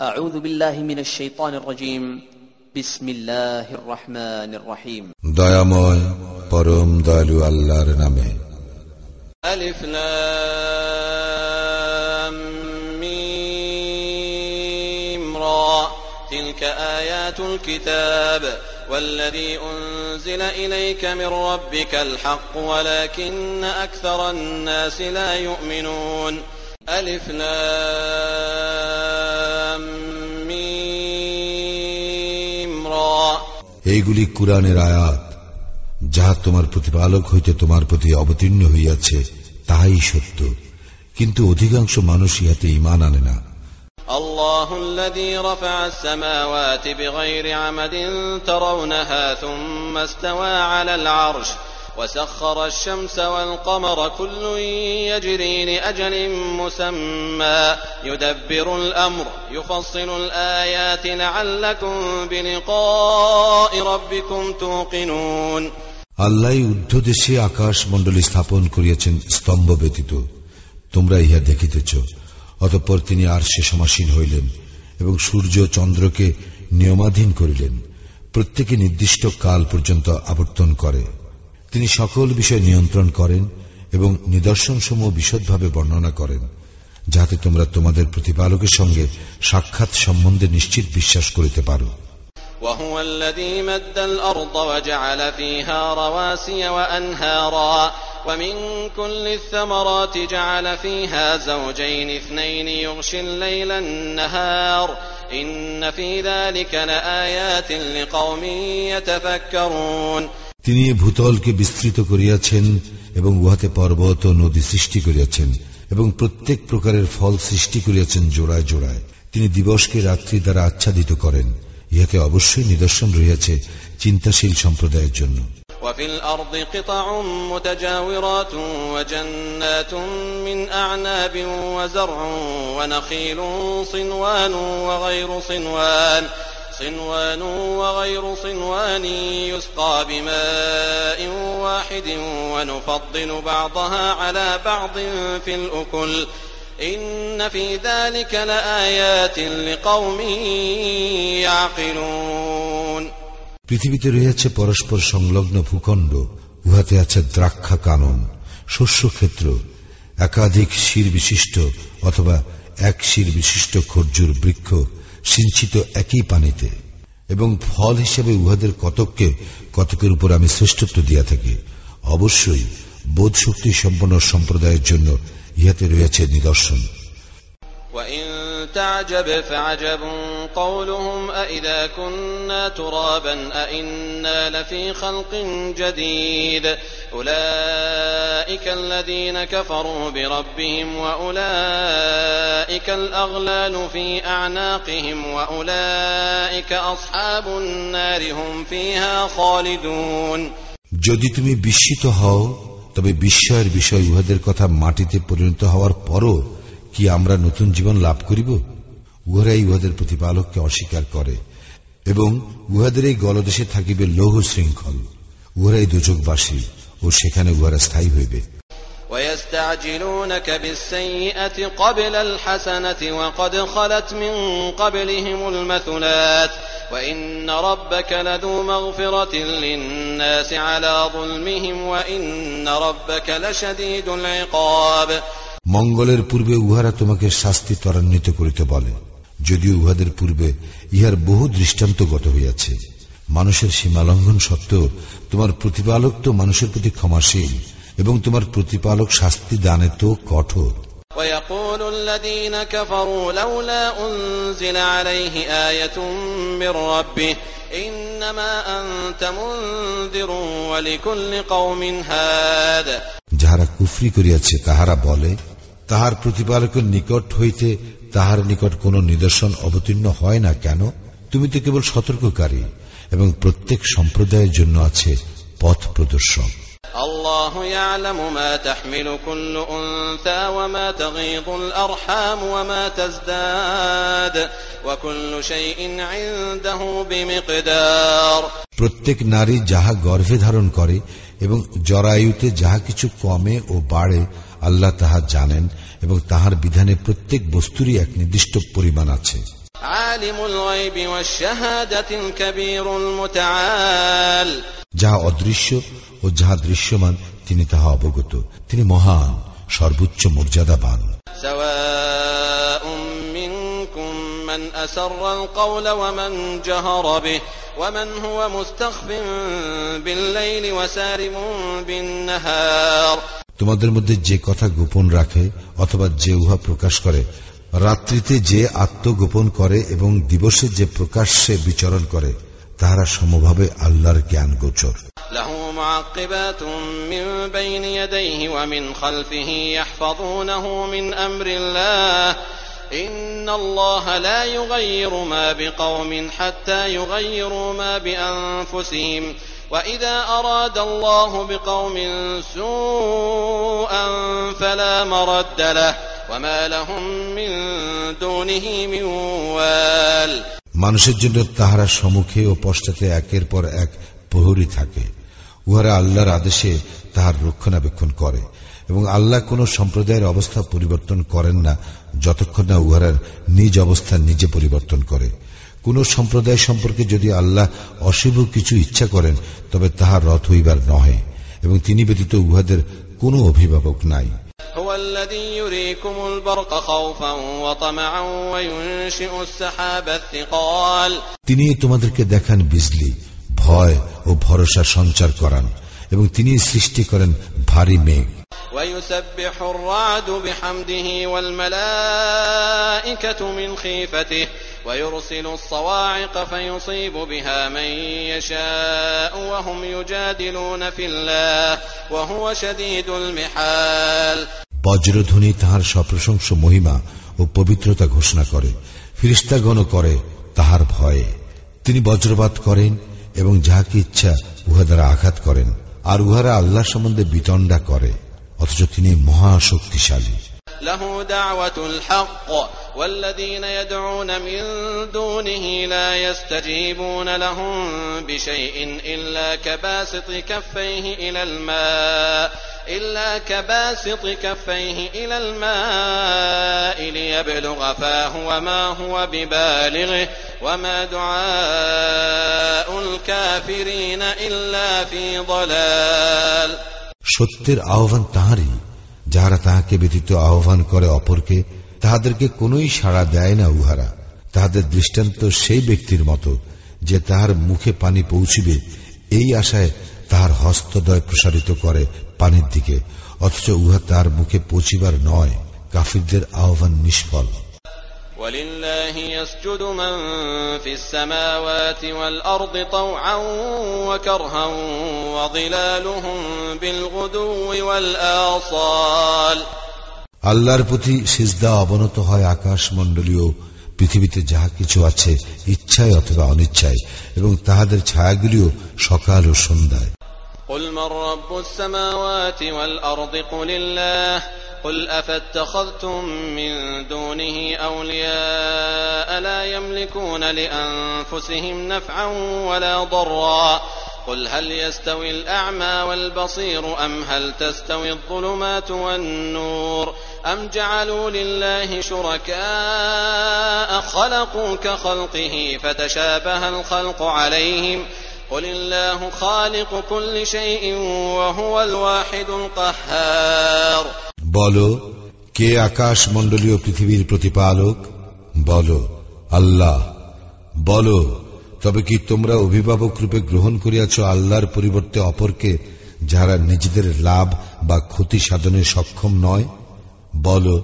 أعوذ بالله من الشيطان الرجيم بسم الله الرحمن الرحيم দয়াময় পরম দয়ালু আল্লাহর নামে ألف لام ميم را تلك آيات الكتاب والذي أنزل إليك من ربك الحق ولكن أكثر الناس لا يؤمنون ألف لام ميم را এইগুলি কুরআনের আয়াত যাহা তোমার প্রতিপালক হইতে তোমার প্রতি অবতীর্ণ হইয়াছে তাহাই সত্য কিন্তু অধিকাংশ মানুষ ইহাতে ইমান আনে না الله الذي رفع السماوات بغير عمد ترونها ثم استوى على العرش وسخر الشمس والقمر كل يجري لأجل مسمى يدبر الأمر يفصل الآيات لعلكم بلقاء ربكم توقنون আল্লাহ ঊর্ধ্বদেশে আকাশ মণ্ডলী স্থাপন করিয়াছেন স্তম্ভ ব্যতীত তোমরা ইহা দেখিতেছ অতঃপর তিনি আর সে সমাসীন হইলেন এবং সূর্য চন্দ্রকে নিয়মাধীন করিলেন প্রত্যেকে নির্দিষ্ট কাল পর্যন্ত আবর্তন করে তিনি সকল বিষয় নিয়ন্ত্রণ করেন এবং নিদর্শনসমূহ বিশদভাবে বর্ণনা করেন যাতে তোমরা তোমাদের প্রতিপালকের সঙ্গে সাক্ষাৎ সম্বন্ধে নিশ্চিত বিশ্বাস করিতে পারো وهو الذي مد الأرض وجعل فيها رواسي وأنهارا ومن كل الثمرات جعل فيها زوجين اثنين يغشي الليل النهار إن في ذلك لآيات لقوم يتفكرون তিনি এ ভূতলকে বিস্তৃত করিয়াছেন এবং উহাতে পর্বত ও নদী সৃষ্টি করিয়াছেন এবং প্রত্যেক প্রকারের ফল সৃষ্টি করিয়াছেন জোড়ায় জোড়ায় তিনি দিবসকে রাত্রি দ্বারা আচ্ছাদিত করেন ইহাতে অবশ্যই নিদর্শন রহিয়াছে চিন্তাশীল সম্প্রদায়ের জন্য وفي الأرض قطع متجاورات وجنات من أعناب وزرع ونخيل صنوان وغير صنوان صنوان وغير صنوان يسقى بماء واحد ونفضل بعضها على بعض في الأكل إن في ذلك لآيات لقوم يعقلون পৃথিবীতে রয়েছে পরস্পর সংলগ্ন ভূখণ্ড উহাতে আছে দ্রাক্ষা কানন শস্যক্ষেত্র একাধিক শির বিশিষ্ট অথবা এক শির বিশিষ্ট খর্জুর বৃক্ষ সিঞ্চিত একই পানিতে, এবং ফল হিসেবে উহাদের কতককে, কতকের উপর আমি শ্রেষ্ঠত্ব দিয়া থাকি, অবশ্যই বোধ শক্তি সম্পন্ন সম্প্রদায়ের জন্য ইহাতে রয়েছে নিদর্শন। وإن تعجب فعجب قولهم أإذا كنا ترابا أإنا لفي خلق جديد أولئك الذين كفروا بربهم وأولئك الأغلال في أعناقهم وأولئك أصحاب النار هم فيها خالدون যদি তুমি বিস্মিত হও তবে বিস্ময়ের বিষয় উহাদের কথা মাটিতে পরিণত হওয়ার পরও কি আমরা নতুন জীবন লাভ করিব উহারাই উহাদের প্রতিপালককে অস্বীকার করে এবং উহাদের এই গলদেশে থাকিবে লৌহ শৃঙ্খল উহারাই দুযোগবাসী ও সেখানে উহারা স্থায়ী হইবে ويستعجلونك بالسيئة قبل الحسنة وقد خلت من قبلهم المثلات وإن ربك لذو مغفرة للناس على ظلمهم وإن ربك لشديد العقاب মঙ্গলের পূর্বে উহারা তোমাকে শাস্তি ত্বরান্বিত করিতে বলে যদিও উহাদের পূর্বে ইহার বহু দৃষ্টান্তগত হইয়াছে মানুষের সীমালঙ্ঘন সত্ত্বেও তোমার প্রতিপালক তো মানুষের প্রতি ক্ষমাশীল এবং তোমার প্রতিপালক শাস্তি দানে তো কঠোর ويقول الذين كفروا لولا أنزل عليه آية من ربه إنما أنت منذر ولكل قوم هاد যাহারা কুফরি করিয়াছে তাহারা বলে তাহার প্রতিপালকের নিকট হইতে তাহার নিকট কোন নিদর্শন অবতীর্ণ হয় না কেন তুমি তো কেবল সতর্ককারী এবং প্রত্যেক সম্প্রদায়ের জন্য আছে পথ প্রদর্শক الله يعلم ما تحمل كل أنثى وما تغيض الأرحام وما تزداد وكل شيء عنده بمقدار প্রত্যেক নারী যাহা গর্ভে ধারণ করে এবং জরায়ুতে যাহা কিছু কমে ও বাড়ে আল্লাহ তাহা জানেন এবং তাহার বিধানে প্রত্যেক বস্তুরই এক নির্দিষ্ট পরিমাণ আছে عالم الغيب والشهادة الكبير المتعال যাহা অদৃশ্য ও যাহা দৃশ্যমান তিনি তাহা অবগত তিনি মহান সর্বোচ্চ মর্যাদাবান سواء منكم من أسر القول ومن جهر به ومن هو مستخف بالليل وسارب بالنهار তোমাদের মধ্যে যে কথা গোপন রাখে অথবা যে উহা প্রকাশ করে রাত্রিতে যে আত্মগোপন করে এবং দিবসে যে প্রকাশ্যে বিচরণ করে তাহারা সমভাবে আল্লাহর জ্ঞান গোচর له معقبات من بين يديه ومن خلفه يحفظونه من أمر الله إن الله لا يغير ما بقوم حتى يغيروا ما بأنفسهم وإذا أراد الله بقوم سوءا فلا مرد له وما لهم من دونه من وال মানুষের জন্য তাহারা সম্মুখে ও পশ্চাতে একের পর এক প্রহরী থাকে উহারা আল্লাহর আদেশে তাহার রক্ষণাবেক্ষণ করে এবং আল্লাহ কোন সম্প্রদায়ের অবস্থা পরিবর্তন করেন না যতক্ষণ না উহারার নিজ অবস্থা নিজে পরিবর্তন করে কোন সম্প্রদায় সম্পর্কে যদি আল্লাহ অশুভ কিছু ইচ্ছা করেন তবে তাহার রথ হইবার নহে এবং তিনি ব্যতীত উহাদের কোনো অভিভাবক নাই। তিনি তোমাদেরকে দেখান বিজলি ভয় ও ভরসা সঞ্চার করান এবং তিনি সৃষ্টি করেন ভারী মেঘ ويسبح الرعد بحمده والملائكة من خيفته ويرسل الصواعق فيصيب بها من يشاء وهم يجادلون في الله وهو شديد المحال বজ্রধ্বনি তাহার সপ্রশংস মহিমা ও পবিত্রতা ঘোষণা করে ফিরিস্তাগণ করে তাহার ভয়ে তিনি বজ্রপাত করেন এবং যাহাকে ইচ্ছা উহা দ্বারা আঘাত করেন আর উহারা আল্লাহ সম্বন্ধে বিতণ্ডা করে অথচ তিনি মহাশক্তিশালী له دعوة الحق والذين يدعون من دونه لا يستجيبون لهم بشيء إلا كباسط كفيه إلى الماء إلا كباسط كفيه إلى الماء ليبلغ فاه وما هو ببالغه وما دعاء সত্যের আহ্বান তাহারই। যাহারা তাহাকে ব্যতীত আহ্বান করে অপরকে, তাহাদেরকে কোনই সাড়া দেয় না উহারা। তাহাদের দৃষ্টান্ত সেই ব্যক্তির মতো, যে তাহার মুখে পানি পৌঁছিবে, এই আশায় তাহার হস্তদয় প্রসারিত করে পানির দিকে, অথচ উহা তাহার মুখে পৌঁছিবার নয়। কাফিরদের আহ্বান নিষ্ফল। ولله يسجد من في السماوات والأرض طوعا وكرها وظلالهم بالغدو والآصال আল্লাহর প্রতি সিজদা অবনত হয় আকাশ মণ্ডলীয় পৃথিবীতে যাহা কিছু আছে ইচ্ছায় অথবা অনিচ্ছায় এবং তাহাদের ছায়াগুলিও সকাল ও সন্ধ্যায় قل من رب السماوات والأرض قل الله قل أفاتخذتم من دونه أولياء لا يملكون لأنفسهم نفعا ولا ضرا. قل هل يستوي الأعمى والبصير أم هل تستوي الظلمات والنور؟ أم جعلوا لله شركاء خلقوا كخلقه فتشابه الخلق عليهم؟ قل الله خالق كل شيء وهو الواحد القهار. বলো, কে আকাশ মণ্ডলীয় পৃথিবীর প্রতিপালক? বলো, আল্লাহ। বলো, তবে কি তোমরা অভিভাবক রূপে গ্রহণ করিয়াছ আল্লাহর পরিবর্তে অপরকে যারা নিজেদের লাভ বা ক্ষতি সাধনে সক্ষম নয়? বল,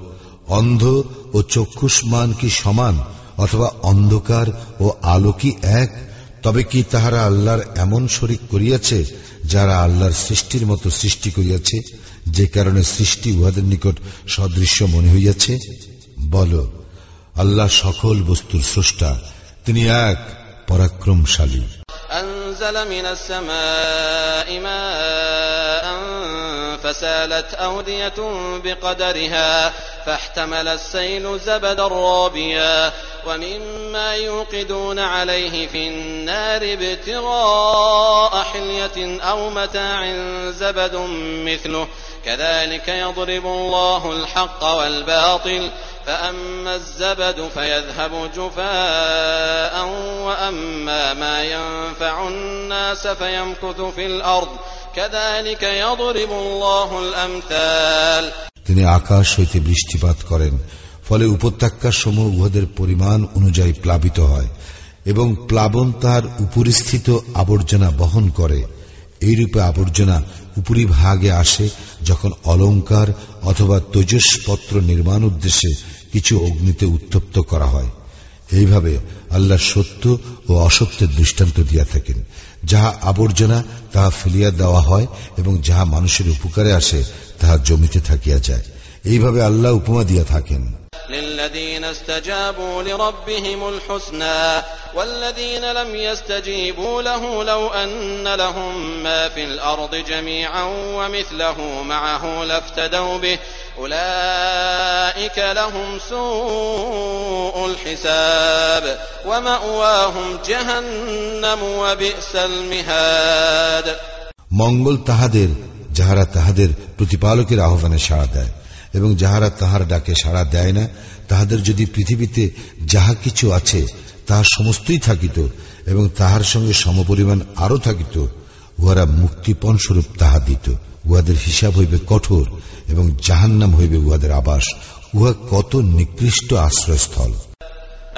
অন্ধ ও চক্ষুষ্মান কি সমান, অথবা অন্ধকার ও আলো কি এক? তবে কি তাহারা আল্লাহর এমন শরিক করিয়াছে যারা আল্লাহর সৃষ্টির মতো সৃষ্টি করিয়াছে যে কারণে সৃষ্টি উহাদের নিকট সদৃশ্য মনে হইয়াছে বল আল্লাহ সকল বস্তুর স্রষ্টা তিনি এক পরাক্রমশালী أنزل من السماء ماء فسالت أودية بقدرها فاحتمل السيل زبدا رابيا ومما يوقدون عليه في النار ابتغاء حلية أو متاع زبد مثله كذلك يضرب الله الحق والباطل فأما الزبد فيذهب جفاء وأما ما ينفع الناس فيمكث في الأرض كذلك يضرب الله الأمثال তিনি আকাশ হইতে বৃষ্টিপাত করেন ফলে উপত্যকার সমূহ উহাদের পরিমাণ অনুযায়ী প্লাবিত হয় এবং প্লাবন তার উপরিস্থিত আবর্জনা বহন করে। এইরূপে আবর্জনা উপরি ভাগে আসে যখন অলঙ্কার অথবা তেজসপত্র নির্মাণ উদ্দেশ্যে কিছু অগ্নিতে উত্তপ্ত করা হয়। এইভাবে আল্লাহ সত্য ও অসত্যের দৃষ্টান্ত দিয়া থাকেন। যাহা আবর্জনা, তাহা ফেলিয়া দেওয়া হয় এবং যাহা মানুষের উপকারে আসে, তাহা জমিতে থাকিয়া যায়। এইভাবে আল্লাহ উপমা দিয়া থাকেন। للذين استجابوا لربهم الحسنى والذين لم يستجيبوا له لو أن لهم ما في الأرض جميعا ومثله معه لافتدوا به أولئك لهم سوء الحساب ومأواهم جهنم وبئس المهاد মঙ্গল তাহাদের যাহারা তাহাদের প্রতিপালকের আহ্বানে সাড়া দেয় এবং যাহারা তাহার ডাকে সাড়া দেয় না তাহাদের যদি পৃথিবীতে যাহা কিছু আছে তাহার সমস্তই থাকিত এবং তাহার সঙ্গে সমপরিমাণ আরো থাকিত উহারা মুক্তিপণ স্বরূপ তাহা দিত উহাদের হিসাব হইবে কঠোর এবং জাহান্নাম হইবে উহাদের আবাস উহা কত নিকৃষ্ট আশ্রয়স্থল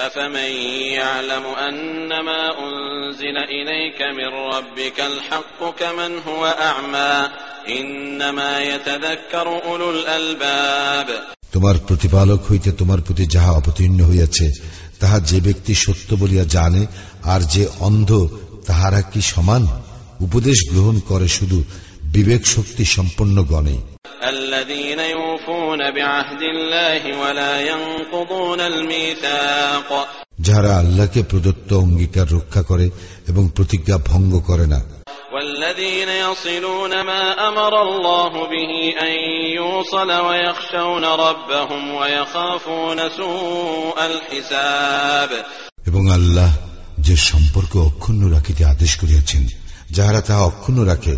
أفمن يعلم أنما أنزل إليك من ربك الحق كمن هو أعمى তোমার প্রতিপালক হইতে তোমার প্রতি যাহা অবতীর্ণ হইয়াছে তাহা যে ব্যক্তি সত্য বলিয়া জানে আর যে অন্ধ তাহারা কি সমান? উপদেশ গ্রহণ করে শুধু বিবেক শক্তি সম্পন্ন গণে। যারা আল্লাহকে প্রদত্ত অঙ্গীকার রক্ষা করে এবং প্রতিজ্ঞা ভঙ্গ করে না। والذين يصلون ما أمر الله به أن يوصل ويخشون ربهم ويخافون سوء الحساب এবং আল্লাহ যে সম্পর্ক অক্ষুণ্ণ রাখিতে আদেশ করিয়াছেন যাহারা তাহা অক্ষুণ্ণ রাখে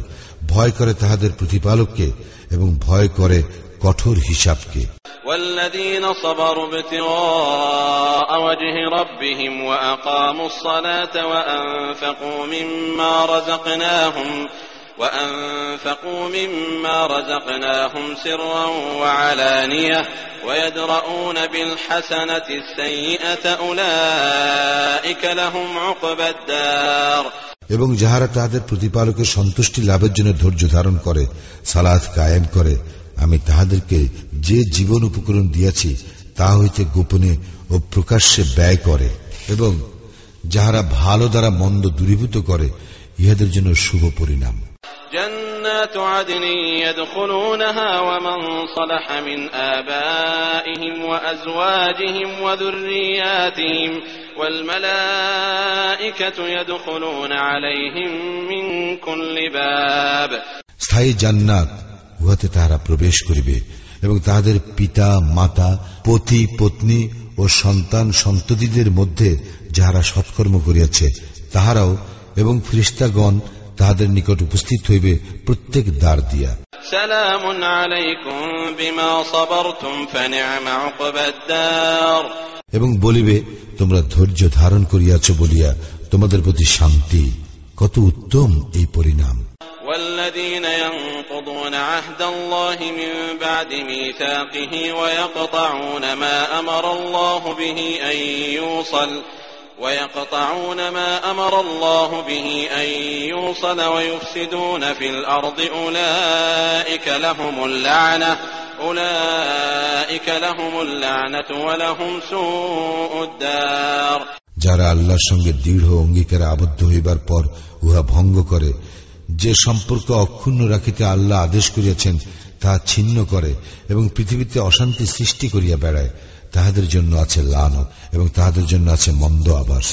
ভয় করে তাহাদের প্রতিপালককে এবং ভয় করে কঠোর হিসাবকে والذين صبروا ابتغاء وجه ربهم وأقاموا الصلاة وأنفقوا مما رزقناهم وأنفقوا مما رزقناهم سرا وعلانية ويدرؤون بالحسنة السيئة أولئك لهم عقبى الدار এবং যাহারা তাহাদের প্রতিপালকের সন্তুষ্টি লাভের জন্য ধৈর্য ধারণ করে সালাদ কায়েম করে আমি তাহাদেরকে যে জীবন উপকরণ দিয়াছি তা হইতে গোপনে ও প্রকাশ্যে ব্যয় করে এবং যাহারা ভালো দ্বারা মন্দ দূরীভূত করে ইহাদের জন্য শুভ পরিণাম جنات عدن يدخلونها ومن صلح من آبائهم وأزواجهم وذرياتهم والملائكة يدخلون عليهم من كل باب স্থায়ী জান্নাত উহাতে তাহারা প্রবেশ করিবে এবং তাহাদের পিতা মাতা পতি পত্নী ও সন্তান সন্ততিদের মধ্যে যাহারা সৎকর্ম করিয়াছে তাহারাও এবং ফ্রিস্তাগণ তাহাদের নিকট উপস্থিত হইবে প্রত্যেক দ্বার দিয়া। এবং বলিবে তোমরা ধৈর্য ধারণ করিয়াছ বলিয়া তোমাদের প্রতি শান্তি। কত উত্তম এই পরিণাম। والذين ينقضون عهد الله من بعد ميثاقه ويقطعون ما أمر الله به أن يوصل ويقطعون ما أمر الله به أن يوصل ويفسدون في الأرض أولئك لهم اللعنة أولئك لهم اللعنة ولهم سوء الدار যারা আল্লাহর সঙ্গে দৃঢ় অঙ্গীকারে আবদ্ধ হইবার পর উহা ভঙ্গ করে যে সম্পর্ক অক্ষুণ্ণ রাখিতে আল্লাহ আদেশ করিয়াছেন তাহা ছিন্ন করে এবং পৃথিবীতে অশান্তি সৃষ্টি করিয়া বেড়ায় তাহাদের জন্য আছে লানত এবং তাহাদের জন্য আছে মন্দ আবাস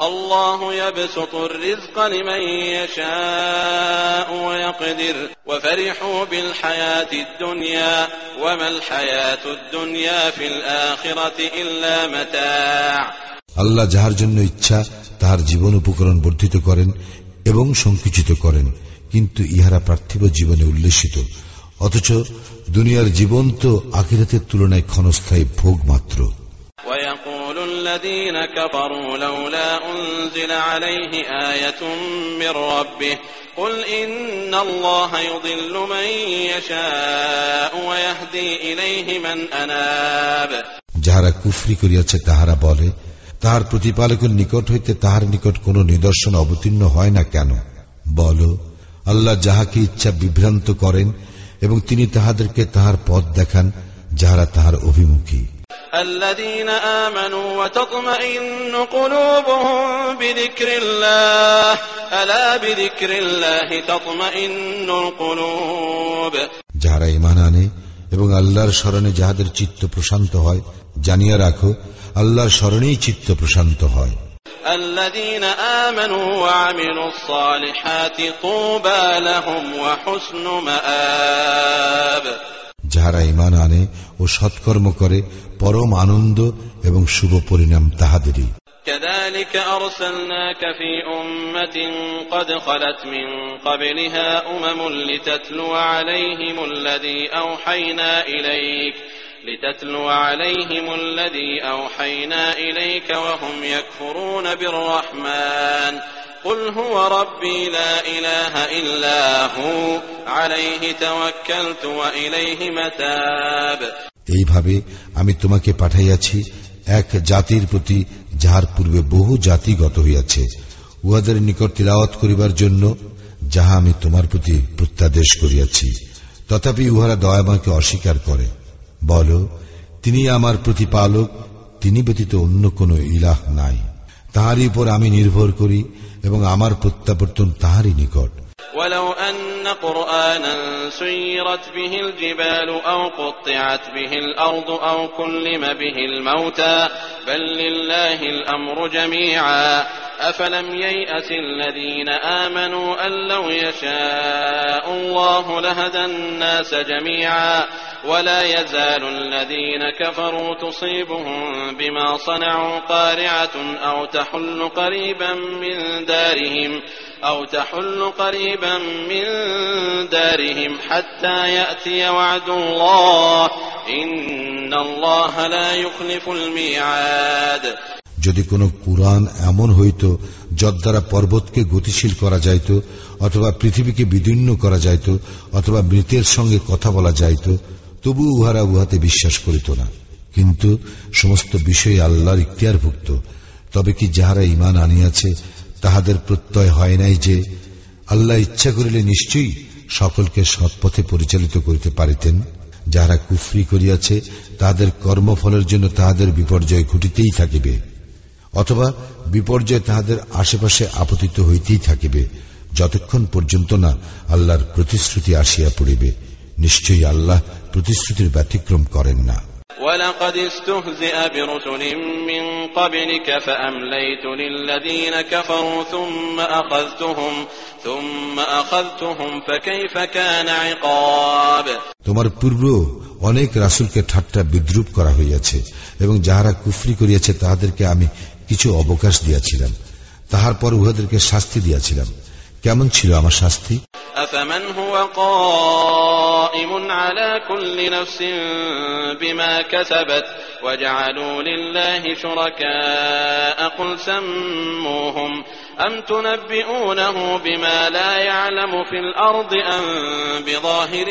الله يبسط الرزق لمن يشاء ويقدر وفرحوا بالحياة الدنيا وما الحياة الدنيا في الآخرة إلا متاع আল্লাহ যাহার জন্য ইচ্ছা তাহার জীবন উপকরণ বর্ধিত করেন এবং সংকুচিত করেন কিন্তু ইহারা পার্থিব জীবনে উল্লেসিত অথচ দুনিয়ার জীবন তো আখিরাতের তুলনায় ক্ষণস্থায়ী ভোগ মাত্র ويقول الذين كفروا لولا أنزل عليه آية من ربه قل إن الله يضل من يشاء ويهدي إليه من أناب যাহারা কুফরি করিয়াছে তাহারা বলে তাহার প্রতিপালকের নিকট হইতে তাহার নিকট কোন নিদর্শন অবতীর্ণ হয় না কেন বল আল্লাহ যাহাকে ইচ্ছা বিভ্রান্ত করেন এবং তিনি তাহাদেরকে তাহার পথ দেখান যাহারা তাহার অভিমুখী الذين آمنوا وتطمئن قلوبهم بذكر الله ألا بذكر الله تطمئن القلوب যাহারা ইমান আনে এবং আল্লাহর স্মরণে যাহাদের চিত্ত প্রশান্ত হয় জানিয়া রাখো আল্লাহর স্মরণেই চিত্ত প্রশান্ত হয় الذين آمنوا وعملوا الصالحات طوبى لهم وحسن مآب যাহারা ইমান আনে ও সৎকর্ম করে পরম আনন্দ এবং শুভ পরিণাম তাহাদেরই كذلك أرسلناك في أمة قد خلت من قبلها أمم لتتلو عليهم الذي أوحينا إليك لتتلو عليهم الذي أوحينا إليك وهم يكفرون بالرحمن قل هو ربي لا إله إلا هو عليه توكلت وإليه متاب এইভাবে আমি তোমাকে পাঠাইয়াছি এক জাতির প্রতি যাহার পূর্বে বহু জাতি গত হইয়াছে উহাদের নিকট তিলাওয়াত করিবার জন্য যাহা আমি তোমার প্রতি প্রত্যাদেশ করিয়াছি তথাপি উহারা দয়াময়কে অস্বীকার করে বল তিনি আমার প্রতিপালক তিনি ব্যতীত অন্য কোন ইলাহ নাই তাহারই উপর আমি নির্ভর করি এবং আমার প্রত্যাবর্তন তাহারই নিকট ولو أن قرآنا سيرت به الجبال أو قطعت به الأرض أو كلم به الموتى بل لله الأمر جميعا أفلم ييأس الذين آمنوا أن لو يشاء الله لهدى الناس جميعا ولا يزال الذين كفروا تصيبهم بما صنعوا قارعة أو تحل قريبا من دارهم أو تحل قريبا من دارهم حتى يأتي وعد الله إن الله لا يخلف الميعاد যদি কোনো কুরআন এমন হইত যদ্বারা পর্বতকে গতিশীল করা যাইত অথবা পৃথিবীকে বিদীর্ণ করা যাইত অথবা মৃতের সঙ্গে কথা বলা যাইত তবু উহারা উহাতে বিশ্বাস করিত না। কিন্তু সমস্ত বিষয়ে আল্লাহর ইখতিয়ারভুক্ত। তবে কি যাহারা ইমান আনিয়াছে, তাহাদের প্রত্যয় হয় নাই যে, আল্লাহ ইচ্ছা করিলে নিশ্চয়ই সকলকে সৎপথে পরিচালিত করিতে পারিতেন। যাহারা কুফরি করিয়াছে, তাহাদের কর্মফলের জন্য তাহাদের বিপর্যয় ঘটিতেই থাকিবে। অথবা বিপর্যয় তাহাদের আশেপাশে আপতিত হইতেই থাকিবে, যতক্ষণ পর্যন্ত না আল্লাহর প্রতিশ্রুতি আসিয়া পড়িবে। নিশ্চয়ই আল্লাহ প্রতিশ্রুতির ব্যতিক্রম করেন না ولقد استهزئ برسل من قبلك فأمليت للذين كفروا ثم أخذتهم ثم أخذتهم فكيف كان عقاب তোমার পূর্ব অনেক রাসুলকে ঠাট্টা বিদ্রুপ করা হইয়াছে এবং যাহারা কুফরি করিয়াছে তাহাদেরকে আমি কিছু অবকাশ দিয়াছিলাম তাহার পর উহাদেরকে শাস্তি দিয়াছিলাম কেমন ছিল আমার শাস্তি أفمن هو قائم على كل نفس بما كسبت وجعلوا لله شركاء قل سموهم أم تنبئونه بما لا يعلم في الأرض أم بظاهر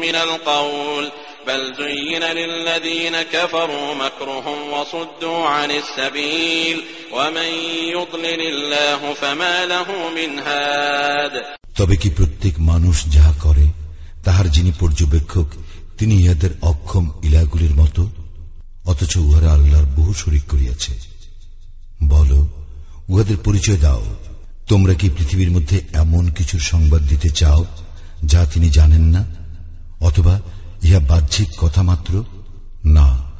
من القول بل زين للذين كفروا مكرهم وصدوا عن السبيل ومن يضلل الله فما له من هاد তবে কি প্রত্যেক মানুষ যাহা করে তাহার যিনি পর্যবেক্ষক, তিনি ইহাদের অক্ষম ইলাগুলির মতো, অথচ উহারা আল্লাহর বহু শরিক করিয়াছে। বল, উহাদের পরিচয় দাও। তোমরা কি পৃথিবীর মধ্যে এমন কিছুর সংবাদ দিতে চাও, যা তিনি জানেন না? অথবা ইহা বাহ্যিক কথা মাত্র? না,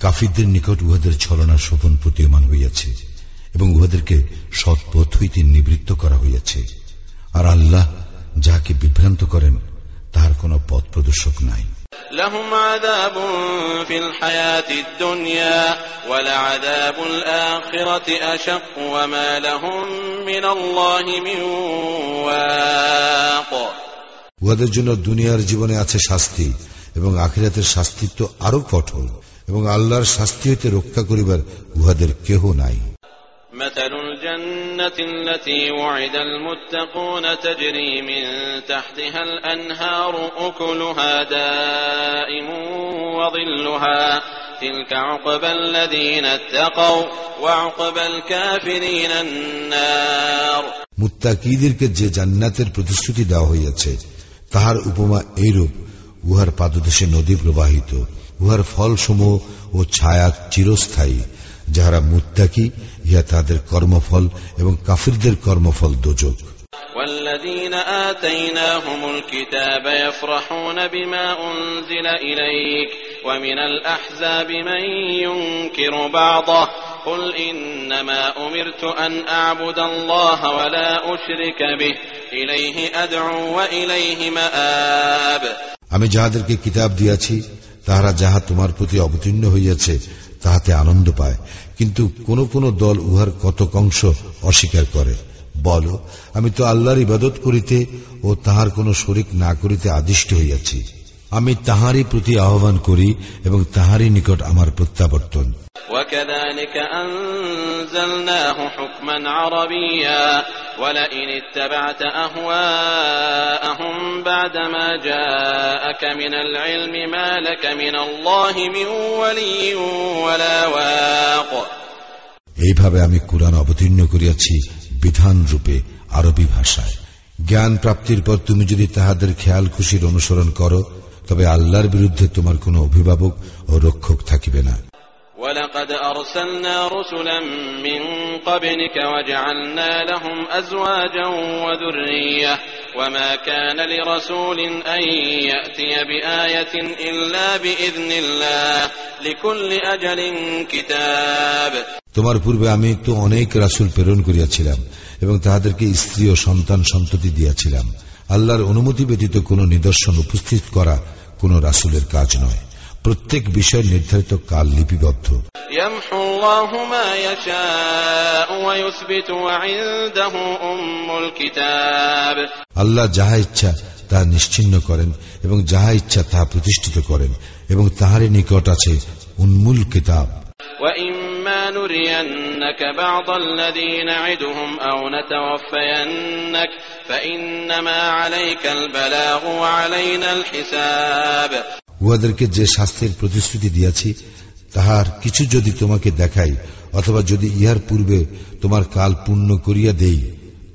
কাফিরদের নিকট উহাদের ছলনা শোভন প্রতীয়মান হইয়াছে, এবং উহাদেরকে সৎপথ হইতে নিবৃত্ত করা হইয়াছে। আর আল্লাহ যাহাকে বিভ্রান্ত করেন তাহার কোন পথ প্রদর্শক নাই لهم عذاب في الحياة الدنيا ولعذاب الآخرة أشق وما لهم من الله من واق উহাদের জন্য দুনিয়ার জীবনে আছে শাস্তি এবং আখিরাতের শাস্তি তো আরো কঠোর এবং আল্লাহর শাস্তি হইতে রক্ষা করিবার উহাদের কেহ নাই مثل الجنة التي وعد المتقون تجري من تحتها الأنهار أكلها دائم وظلها تلك عقبى الذين اتقوا وعقبى الكافرين النار মুত্তাকিদেরকে যে জান্নাতের প্রতিশ্রুতি দেওয়া হইয়াছে তাহার উপমা এইরূপ উহার পাদদেশে নদী প্রবাহিত উহার ফলসমূহ ও ছায়া চিরস্থায়ী যাহারা মুত্তাকি ইহা তাদের কর্মফল এবং কাফিরদের কর্মফল দোজক والذين آتيناهم الكتاب يفرحون بما أنزل إليك ومن الأحزاب من ينكر بعضه قل إنما أمرت أن أعبد الله ولا أشرك به إليه أدعو وإليه مآب আমি যাহাদেরকে কিতাব দিয়াছি তাহারা যাহা তোমার প্রতি অবতীর্ণ হইয়াছে তাহাতে আনন্দ পায়। কিন্তু কোন কোন দল উহার কতকংশ অস্বীকার করে। বল, আমি তো আল্লাহর ইবাদত করিতে ও তাহার কোন শরিক না করিতে আদিষ্ট হইয়াছি। আমি তাহারই প্রতি আহ্বান করি এবং তাহারই নিকট আমার প্রত্যাবর্তন وكذلك أنزلناه حكما عربيا ولئن اتبعت أهواءهم بعدما جاءك من العلم ما لك من الله من ولي ولا واق এইভাবে আমি কোরআন অবতীর্ণ করিয়াছি বিধান রূপে আরবি ভাষায় জ্ঞান প্রাপ্তির পর তুমি যদি তাহাদের খেয়াল খুশির অনুসরণ করো তবে আল্লাহর বিরুদ্ধে তোমার কোনো অভিভাবক ও রক্ষক থাকিবে না ولقد أرسلنا رسلا من قبلك وجعلنا لهم أزواجا وذرية وما كان لرسول أن يأتي بآية إلا بإذن الله لكل أجل كتاب তোমার পূর্বে আমি তো অনেক রাসুল প্রেরণ করিয়াছিলাম এবং তাহাদেরকে স্ত্রী ও সন্তান সন্ততি দিয়াছিলাম আল্লাহর অনুমতি ব্যতীত কোন নিদর্শন উপস্থিত করা কোনো রাসুলের কাজ নয়। প্রত্যেক বিষয় নির্ধারিত কাল লিপিবদ্ধ। আল্লাহ যাহা ইচ্ছা তা নিশ্চিন্ন করেন এবং যাহা ইচ্ছা তা প্রতিষ্ঠিত করেন এবং তাহারই নিকট আছে উন্মূল কিতাব। وإما نرينك بعض الذي نعدهم أو نتوفينك فإنما عليك البلاغ وعلينا الحساب উহাদেরকে যে শাস্তির প্রতিশ্রুতি দিয়াছি তাহার কিছু যদি তোমাকে দেখাই অথবা যদি ইহার পূর্বে তোমার কাল পূর্ণ করিয়া দেই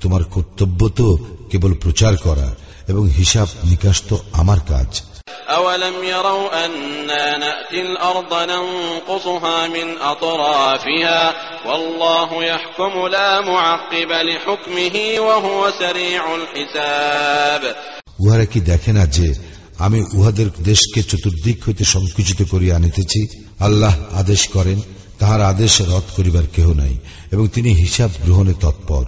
তোমার কর্তব্য তো কেবল প্রচার করা এবং হিসাব নিকাশ তো আমার কাজ أولم يروا أنا نأتي الأرض ننقصها من أطرافها والله يحكم لا معقب لحكمه وهو سريع الحساب উহারা কি দেখে না যে আমি উহাদের দেশকে চতুর্দিক হইতে সংকুচিত করিয়া আনিতেছি আল্লাহ আদেশ করেন তাহার আদেশ রদ করিবার কেহ নাই এবং তিনি হিসাব গ্রহণে তৎপর।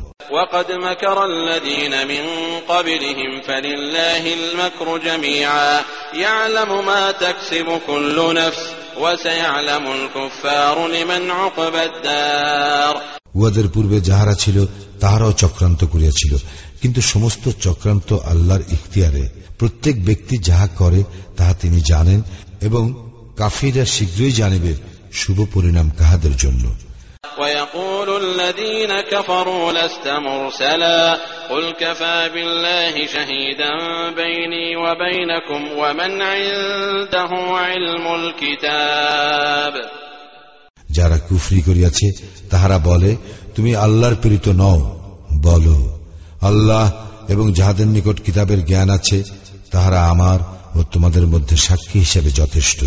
উহাদের পূর্বে যাহারা ছিল তাহারাও চক্রান্ত করিয়াছিল। কিন্তু সমস্ত চক্রান্ত আল্লাহর ইখতিয়ারে। প্রত্যেক ব্যক্তি যাহা করে তাহা তিনি জানেন এবং কাফিরা শীঘ্রই জানিবে শুভ পরিণাম কাহাদের জন্য। ويقول الذين كفروا لست مرسلا قل كفى بالله شهيدا بيني وبينكم ومن عنده علم الكتاب যারা কুফরি করিয়াছে তাহারা বলে তুমি আল্লাহর প্রেরিত নও বলো আল্লাহ এবং যাহাদের নিকট কিতাবের জ্ঞান আছে তাহারা আমার ও তোমাদের মধ্যে সাক্ষী হিসেবে যথেষ্ট